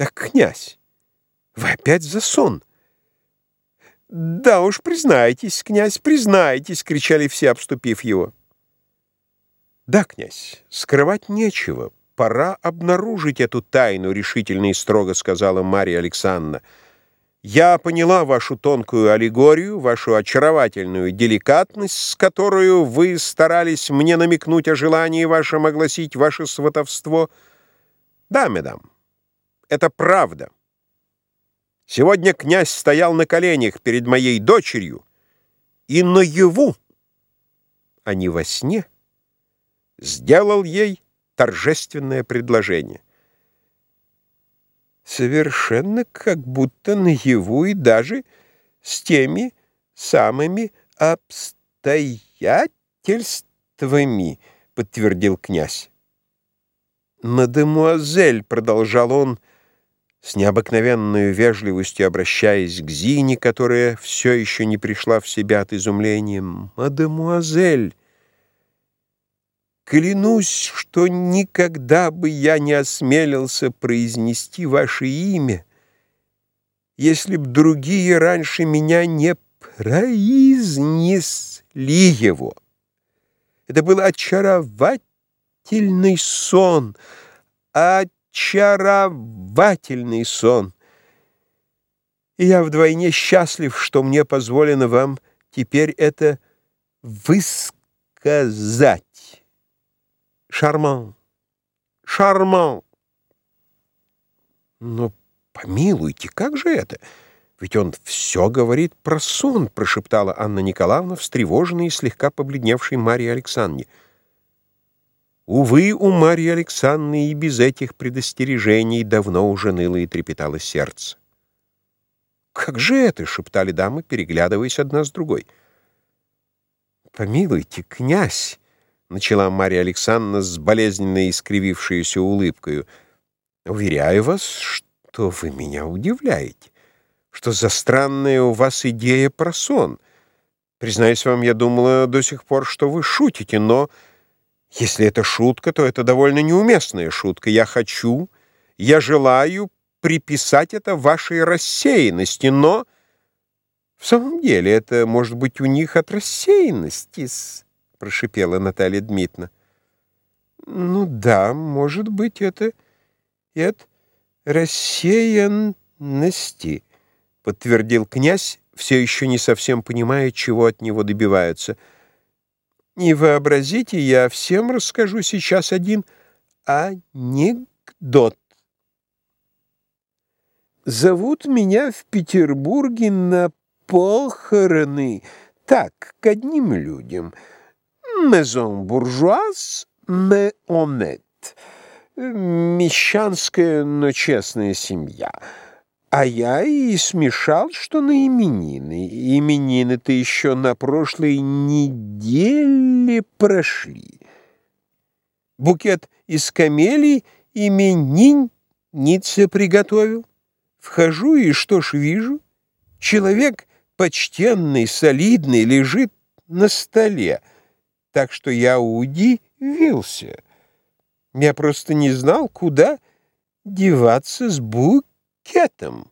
Так, князь, вы опять за сон? Да уж, признайтесь, князь, признайтесь, кричали все, обступив его. Да, князь, скрывать нечего. Пора обнаружить эту тайну, решительно и строго сказала Мария Александровна. Я поняла вашу тонкую аллегорию, вашу очаровательную деликатность, с которой вы старались мне намекнуть о желании вашем огласить ваше сватовство. Да, медам, это правда. Сегодня князь стоял на коленях перед моей дочерью и наяву, а не во сне, сделал ей торжественное предложение. Совершенно как будто наяву и даже с теми самыми обстоятельствами, подтвердил князь. «Мадемуазель», — продолжал он, с необыкновенной вежливостью обращаясь к Зине, которая все еще не пришла в себя от изумления, «Мадемуазель, Клянусь, что никогда бы я не осмелился произнести ваше имя, если б другие раньше меня не произнесли его. Это был очаровательный сон, очаровательный сон. И я вдвойне счастлив, что мне позволено вам теперь это высказать. Шарман! Шарман!» «Но помилуйте, как же это? Ведь он все говорит про сон», — прошептала Анна Николаевна, встревоженная и слегка побледневшей Марии Александре. Увы, у Марии Александры и без этих предостережений давно уже ныло и трепетало сердце. «Как же это?» — шептали дамы, переглядываясь одна с другой. «Помилуйте, князь!» начала Марья Александровна с болезненно искривившейся улыбкой. «Уверяю вас, что вы меня удивляете. Что за странная у вас идея про сон? Признаюсь вам, я думала до сих пор, что вы шутите, но если это шутка, то это довольно неуместная шутка. Я хочу, я желаю приписать это вашей рассеянности, но в самом деле это может быть у них от рассеянности прошипела Наталья Дмитриевна. «Ну да, может быть, это и от рассеянности», — подтвердил князь, все еще не совсем понимая, чего от него добиваются. «Не вообразите, я всем расскажу сейчас один анекдот. Зовут меня в Петербурге на похороны, так, к одним людям». Maison bourgeoise, mais honnête. Мещанская, но честная семья. А я и смешал, что на именины. Именины-то еще на прошлой неделе прошли. Букет из камелий именинница приготовил. Вхожу и что ж вижу? Человек почтенный, солидный, лежит на столе так что я удивился. Я просто не знал, куда деваться с букетом пакетом.